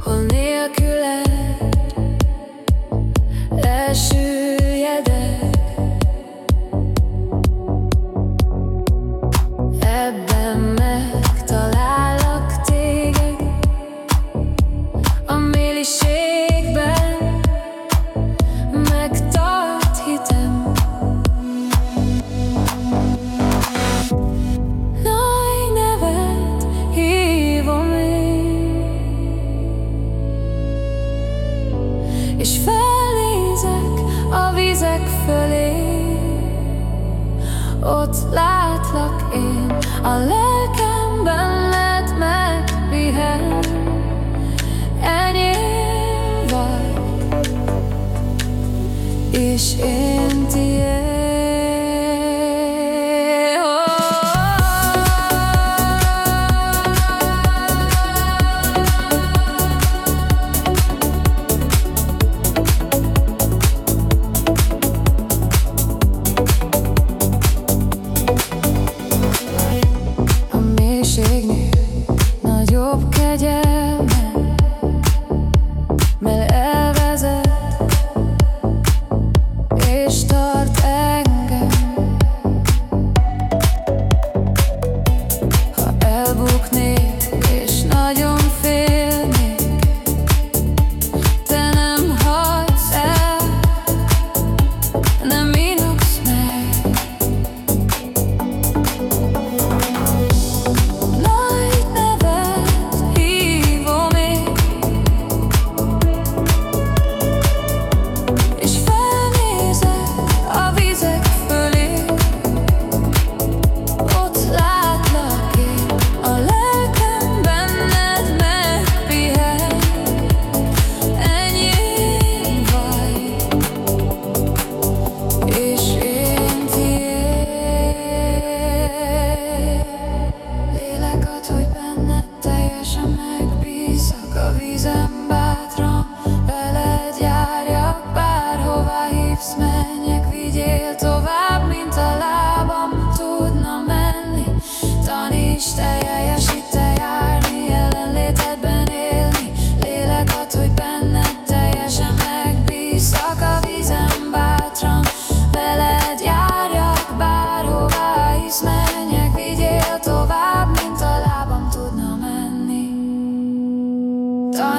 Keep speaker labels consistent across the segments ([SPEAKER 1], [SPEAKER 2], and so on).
[SPEAKER 1] 婚礼 ott látlak én. A leg Yeah.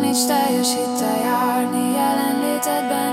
[SPEAKER 1] nincs teljes hittel járni jelenlétedben.